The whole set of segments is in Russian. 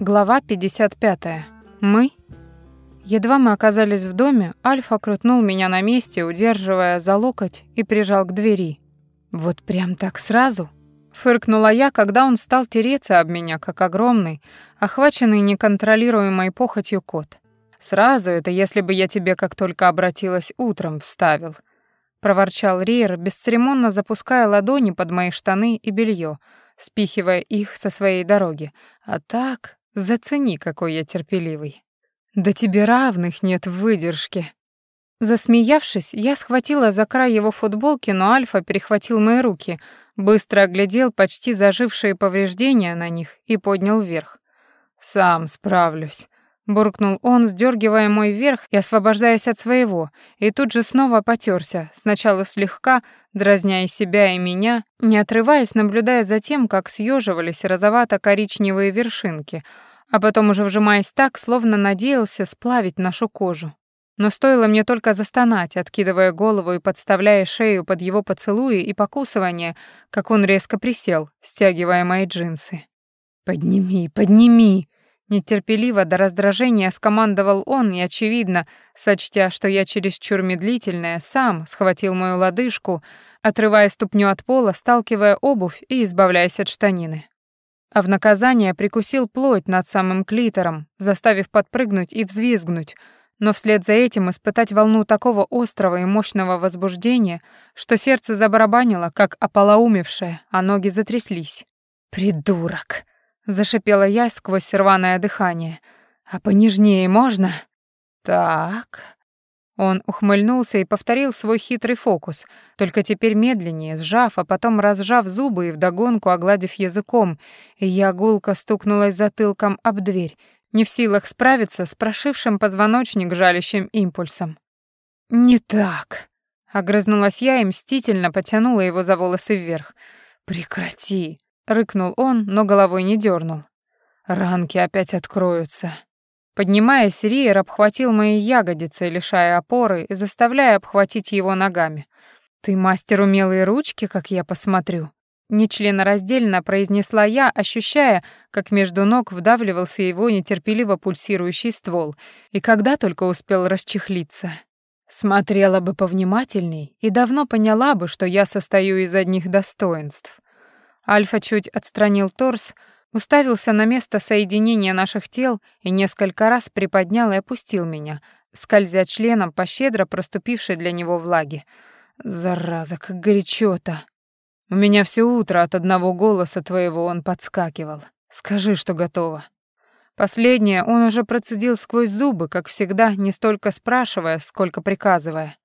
Глава 55. Мы. Едва мы оказались в доме, Альфа крутнул меня на месте, удерживая за локоть и прижал к двери. Вот прям так сразу? Фыркнула я, когда он стал тереться об меня, как огромный, охваченный неконтролируемой похотью кот. Сразу это, если бы я тебе как только обратилась утром, вставил. Проворчал Риер, бесцеремонно запуская ладони под мои штаны и белье, спихивая их со своей дороги. А так, зацени, какой я терпеливый. Да тебе равных нет в выдержке. Засмеявшись, я схватила за край его футболки, но Альфа перехватил мои руки, быстро оглядел почти зажившие повреждения на них и поднял вверх. «Сам справлюсь», — буркнул он, сдергивая мой вверх и освобождаясь от своего, и тут же снова потерся, сначала слегка, дразня и себя, и меня, не отрываясь, наблюдая за тем, как съеживались розовато-коричневые вершинки, а потом уже вжимаясь так, словно надеялся сплавить нашу кожу. Но стоило мне только застонать, откидывая голову и подставляя шею под его поцелуи и покусывание, как он резко присел, стягивая мои джинсы. «Подними, подними!» Нетерпеливо до раздражения скомандовал он и, очевидно, сочтя, что я чересчур медлительная, сам схватил мою лодыжку, отрывая ступню от пола, сталкивая обувь и избавляясь от штанины. А в наказание прикусил плоть над самым клитором, заставив подпрыгнуть и взвизгнуть, но вслед за этим испытать волну такого острого и мощного возбуждения, что сердце забарабанило, как ополоумевшее, а ноги затряслись. «Придурок!» Зашипела я сквозь рваное дыхание. «А понежнее можно?» «Так...» Он ухмыльнулся и повторил свой хитрый фокус, только теперь медленнее, сжав, а потом разжав зубы и вдогонку огладив языком, и я гулко стукнулась затылком об дверь, не в силах справиться с прошившим позвоночник жалящим импульсом. «Не так», — огрызнулась я и мстительно потянула его за волосы вверх. «Прекрати», Рыкнул он, но головой не дернул. Ранки опять откроются. Поднимаясь, Риер обхватил мои ягодицы, лишая опоры и заставляя обхватить его ногами. «Ты мастер умелые ручки, как я посмотрю», Нечленораздельно произнесла я, ощущая, как между ног вдавливался его нетерпеливо пульсирующий ствол, и когда только успел расчехлиться. Смотрела бы повнимательней и давно поняла бы, что я состою из одних достоинств. Альфа чуть отстранил торс, уставился на место соединения наших тел и несколько раз приподнял и опустил меня, скользя членом по щедро проступившей для него влаге. Зараза, как горячо-то. У меня все утро от одного голоса твоего он подскакивал. Скажи, что готово. Последнее он уже процедил сквозь зубы, как всегда, не столько спрашивая, сколько приказывая.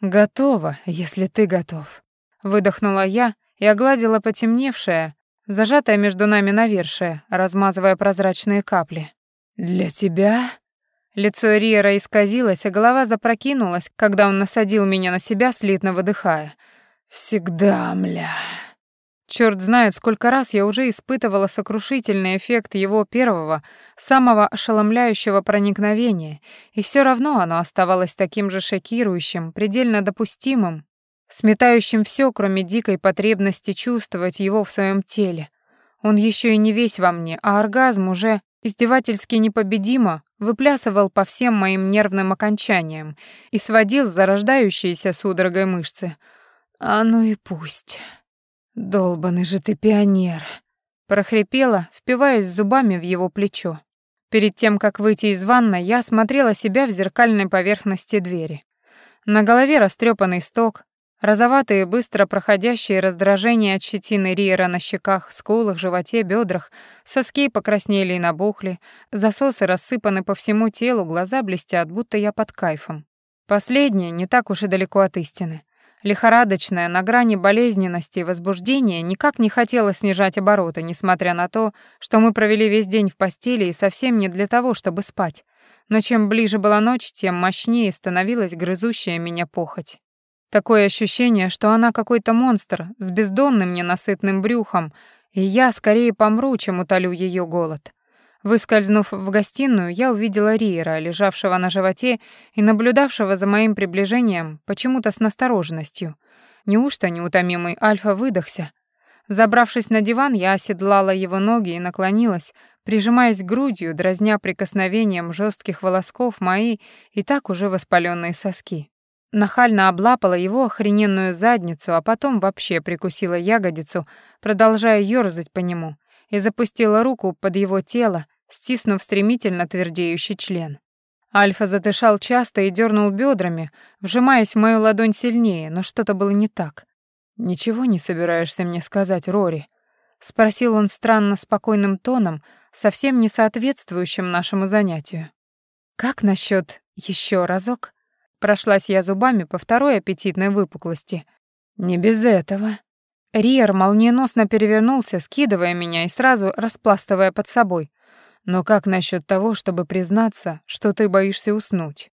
«Готово, если ты готов», — выдохнула я и огладила потемневшее, зажатое между нами навершие, размазывая прозрачные капли. «Для тебя?» Лицо Риера исказилось, а голова запрокинулась, когда он насадил меня на себя, слитно выдыхая. «Всегда, мля...» Черт знает, сколько раз я уже испытывала сокрушительный эффект его первого, самого ошеломляющего проникновения, и все равно оно оставалось таким же шокирующим, предельно допустимым, сметающим все, кроме дикой потребности чувствовать его в своем теле. Он еще и не весь во мне, а оргазм уже издевательски непобедимо выплясывал по всем моим нервным окончаниям и сводил зарождающиеся судорогой мышцы. «А ну и пусть. Долбаный же ты пионер!» прохрипела, впиваясь зубами в его плечо. Перед тем, как выйти из ванной, я смотрела себя в зеркальной поверхности двери. На голове растрепанный сток, Розоватые, быстро проходящие раздражения от щетины Риера на щеках, скулах, животе, бедрах, соски покраснели и набухли, засосы рассыпаны по всему телу, глаза блестят, будто я под кайфом. Последнее не так уж и далеко от истины. Лихорадочная, на грани болезненности и возбуждения никак не хотела снижать обороты, несмотря на то, что мы провели весь день в постели и совсем не для того, чтобы спать. Но чем ближе была ночь, тем мощнее становилась грызущая меня похоть. Такое ощущение, что она какой-то монстр с бездонным ненасытным брюхом, и я скорее помру, чем утолю ее голод. Выскользнув в гостиную, я увидела Риера, лежавшего на животе и наблюдавшего за моим приближением почему-то с настороженностью. Неужто неутомимый Альфа выдохся? Забравшись на диван, я оседлала его ноги и наклонилась, прижимаясь грудью, дразня прикосновением жестких волосков мои и так уже воспаленные соски. Нахально облапала его охрененную задницу, а потом вообще прикусила ягодицу, продолжая ёрзать по нему, и запустила руку под его тело, стиснув стремительно твердеющий член. Альфа затышал часто и дернул бедрами, вжимаясь в мою ладонь сильнее, но что-то было не так. «Ничего не собираешься мне сказать, Рори?» — спросил он странно спокойным тоном, совсем не соответствующим нашему занятию. «Как насчет еще разок?» Прошлась я зубами по второй аппетитной выпуклости. «Не без этого». Риер молниеносно перевернулся, скидывая меня и сразу распластывая под собой. «Но как насчет того, чтобы признаться, что ты боишься уснуть?»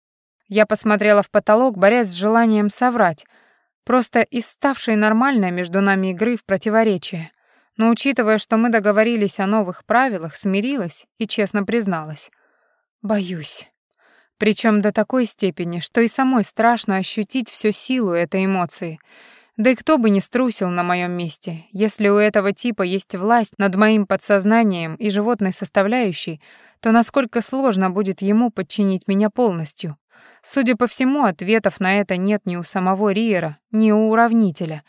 Я посмотрела в потолок, борясь с желанием соврать — Просто из ставшей нормальной между нами игры в противоречие. Но учитывая, что мы договорились о новых правилах, смирилась и честно призналась. Боюсь. Причем до такой степени, что и самой страшно ощутить всю силу этой эмоции. Да и кто бы не струсил на моем месте. Если у этого типа есть власть над моим подсознанием и животной составляющей, то насколько сложно будет ему подчинить меня полностью. Судя по всему, ответов на это нет ни у самого Риера, ни у уравнителя.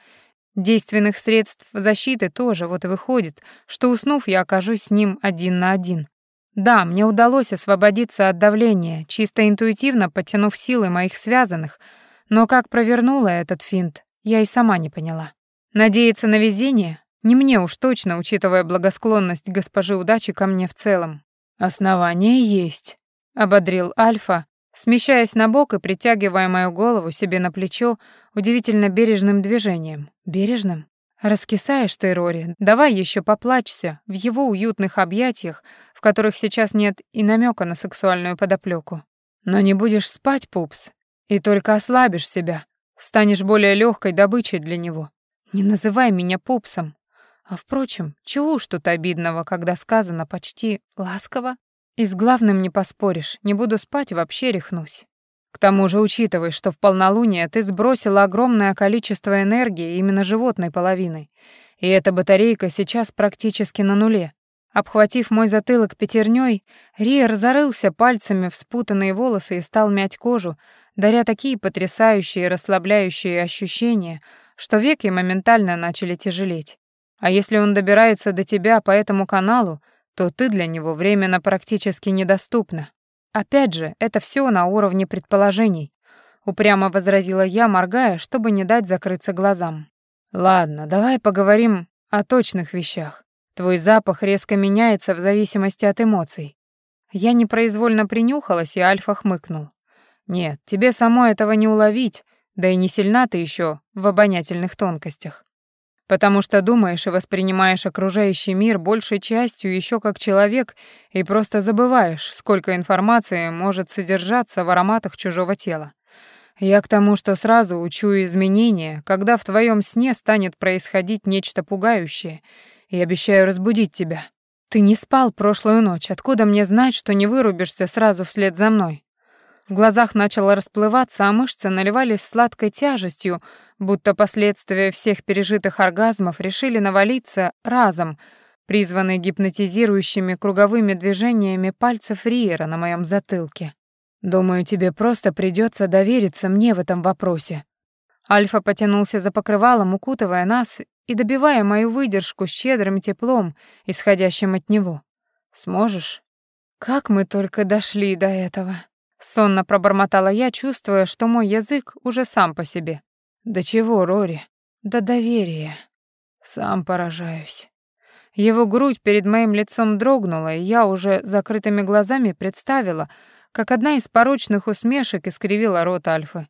Действенных средств защиты тоже, вот и выходит, что уснув, я окажусь с ним один на один. Да, мне удалось освободиться от давления, чисто интуитивно подтянув силы моих связанных, но как провернула этот финт, я и сама не поняла. Надеяться на везение? Не мне уж точно, учитывая благосклонность госпожи удачи ко мне в целом. «Основание есть», — ободрил Альфа, смещаясь на бок и притягивая мою голову себе на плечо удивительно бережным движением. Бережным? Раскисаешь ты, Рори, давай еще поплачься в его уютных объятиях, в которых сейчас нет и намека на сексуальную подоплеку. Но не будешь спать, пупс, и только ослабишь себя, станешь более легкой добычей для него. Не называй меня пупсом. А впрочем, чего уж тут обидного, когда сказано почти ласково? И с главным не поспоришь, не буду спать, вообще рехнусь. К тому же, учитывай, что в полнолуние ты сбросила огромное количество энергии именно животной половиной, и эта батарейка сейчас практически на нуле. Обхватив мой затылок пятерней, Риер зарылся пальцами в спутанные волосы и стал мять кожу, даря такие потрясающие расслабляющие ощущения, что веки моментально начали тяжелеть. А если он добирается до тебя по этому каналу, то ты для него временно практически недоступна. Опять же, это все на уровне предположений, упрямо возразила я, моргая, чтобы не дать закрыться глазам. Ладно, давай поговорим о точных вещах. Твой запах резко меняется в зависимости от эмоций. Я непроизвольно принюхалась, и Альфа хмыкнул. Нет, тебе самой этого не уловить, да и не сильна ты еще в обонятельных тонкостях потому что думаешь и воспринимаешь окружающий мир большей частью еще как человек и просто забываешь, сколько информации может содержаться в ароматах чужого тела. Я к тому, что сразу учу изменения, когда в твоем сне станет происходить нечто пугающее, и обещаю разбудить тебя. Ты не спал прошлую ночь, откуда мне знать, что не вырубишься сразу вслед за мной? В глазах начало расплываться, а мышцы наливались сладкой тяжестью, будто последствия всех пережитых оргазмов решили навалиться разом, призванные гипнотизирующими круговыми движениями пальцев Риера на моем затылке. «Думаю, тебе просто придется довериться мне в этом вопросе». Альфа потянулся за покрывалом, укутывая нас и добивая мою выдержку щедрым теплом, исходящим от него. «Сможешь?» «Как мы только дошли до этого!» Сонно пробормотала я, чувствуя, что мой язык уже сам по себе. «Да чего, Рори? Да доверия. Сам поражаюсь». Его грудь перед моим лицом дрогнула, и я уже закрытыми глазами представила, как одна из порочных усмешек искривила рот Альфы.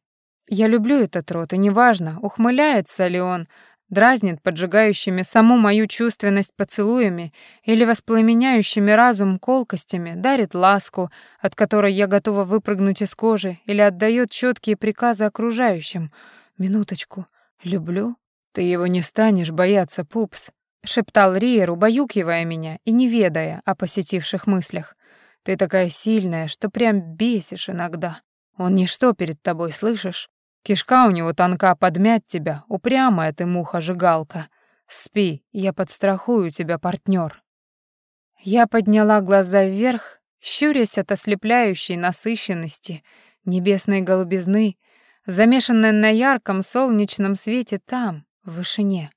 Я люблю этот рот, и неважно, ухмыляется ли он, дразнит поджигающими саму мою чувственность поцелуями или воспламеняющими разум колкостями, дарит ласку, от которой я готова выпрыгнуть из кожи, или отдает четкие приказы окружающим. Минуточку. Люблю? Ты его не станешь бояться, пупс, шептал Риер, убаюкивая меня и не ведая о посетивших мыслях. Ты такая сильная, что прям бесишь иногда. Он ничто перед тобой, слышишь? Кишка у него тонка подмять тебя, упрямая ты муха-жигалка. Спи, я подстрахую тебя, партнер. Я подняла глаза вверх, щурясь от ослепляющей насыщенности, небесной голубизны, замешанной на ярком солнечном свете там, в вышине.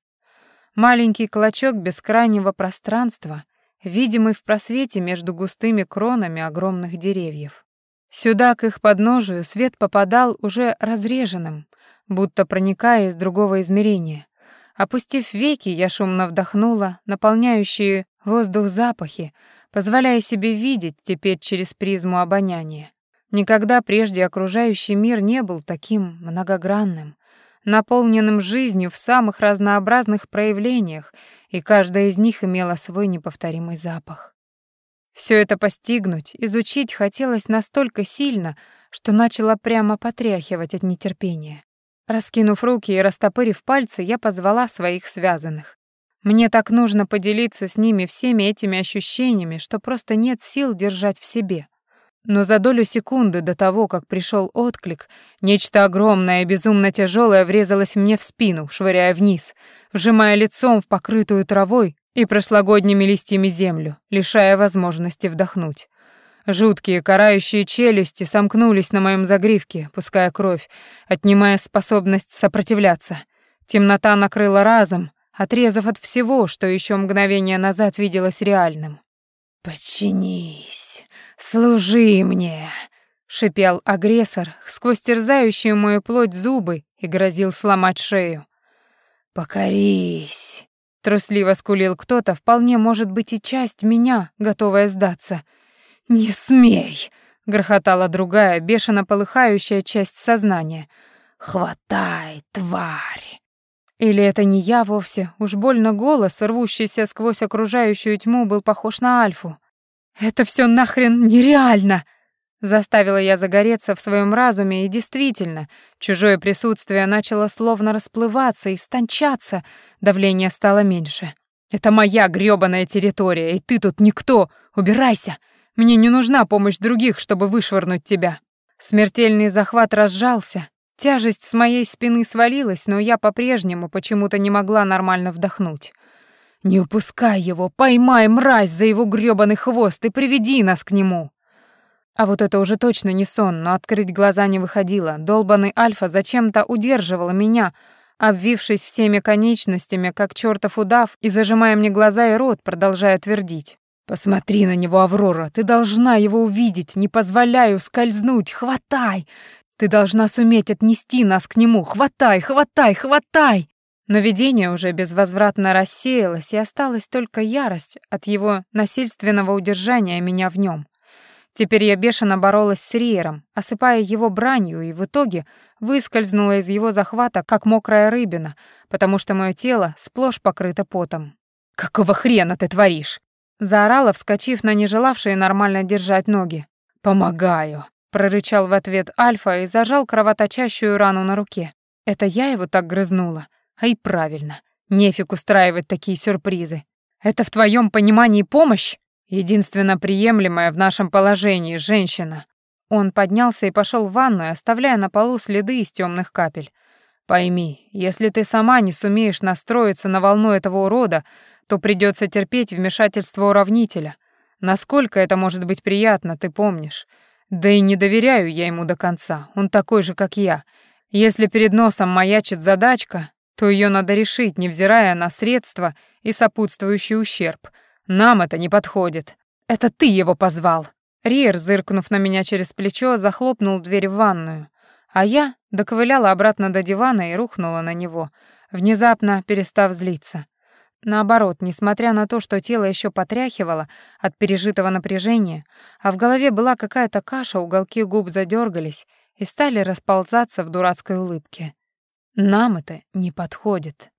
Маленький клочок бескрайнего пространства, видимый в просвете между густыми кронами огромных деревьев. Сюда, к их подножию, свет попадал уже разреженным, будто проникая из другого измерения. Опустив веки, я шумно вдохнула наполняющие воздух запахи, позволяя себе видеть теперь через призму обоняния. Никогда прежде окружающий мир не был таким многогранным, наполненным жизнью в самых разнообразных проявлениях, и каждая из них имела свой неповторимый запах. Все это постигнуть, изучить хотелось настолько сильно, что начала прямо потряхивать от нетерпения. Раскинув руки и растопырив пальцы, я позвала своих связанных. Мне так нужно поделиться с ними всеми этими ощущениями, что просто нет сил держать в себе. Но за долю секунды до того, как пришел отклик, нечто огромное и безумно тяжелое врезалось мне в спину, швыряя вниз, вжимая лицом в покрытую травой и прошлогодними листьями землю, лишая возможности вдохнуть. Жуткие карающие челюсти сомкнулись на моем загривке, пуская кровь, отнимая способность сопротивляться. Темнота накрыла разом, отрезав от всего, что еще мгновение назад виделось реальным. «Подчинись, служи мне!» — шипел агрессор сквозь терзающую мою плоть зубы и грозил сломать шею. «Покорись!» Трусливо скулил кто-то, вполне может быть и часть меня, готовая сдаться. «Не смей!» — грохотала другая, бешено полыхающая часть сознания. «Хватай, тварь!» Или это не я вовсе, уж больно голос, рвущийся сквозь окружающую тьму, был похож на Альфу. «Это все нахрен нереально!» Заставила я загореться в своем разуме, и действительно, чужое присутствие начало словно расплываться и стончаться, давление стало меньше. «Это моя грёбаная территория, и ты тут никто! Убирайся! Мне не нужна помощь других, чтобы вышвырнуть тебя!» Смертельный захват разжался, тяжесть с моей спины свалилась, но я по-прежнему почему-то не могла нормально вдохнуть. «Не упускай его, поймай мразь за его грёбаный хвост и приведи нас к нему!» А вот это уже точно не сон, но открыть глаза не выходило. Долбанный Альфа зачем-то удерживал меня, обвившись всеми конечностями, как чертов удав, и зажимая мне глаза и рот, продолжая твердить. «Посмотри на него, Аврора, ты должна его увидеть, не позволяю скользнуть, хватай! Ты должна суметь отнести нас к нему, хватай, хватай, хватай!» Но видение уже безвозвратно рассеялось, и осталась только ярость от его насильственного удержания меня в нем. Теперь я бешено боролась с Риером, осыпая его бранью, и в итоге выскользнула из его захвата, как мокрая рыбина, потому что мое тело сплошь покрыто потом. «Какого хрена ты творишь?» Заорала, вскочив на нежелавшие нормально держать ноги. «Помогаю», — прорычал в ответ Альфа и зажал кровоточащую рану на руке. Это я его так грызнула. А и правильно. Нефиг устраивать такие сюрпризы. Это в твоем понимании помощь? Единственно приемлемая в нашем положении женщина. Он поднялся и пошел в ванную, оставляя на полу следы из темных капель. Пойми, если ты сама не сумеешь настроиться на волну этого урода, то придется терпеть вмешательство уравнителя. Насколько это может быть приятно, ты помнишь. Да и не доверяю я ему до конца, он такой же, как я. Если перед носом маячит задачка, то ее надо решить, невзирая на средства и сопутствующий ущерб — нам это не подходит. Это ты его позвал. Риер, зыркнув на меня через плечо, захлопнул дверь в ванную, а я доковыляла обратно до дивана и рухнула на него, внезапно перестав злиться. Наоборот, несмотря на то, что тело еще потряхивало от пережитого напряжения, а в голове была какая-то каша, уголки губ задергались и стали расползаться в дурацкой улыбке. Нам это не подходит.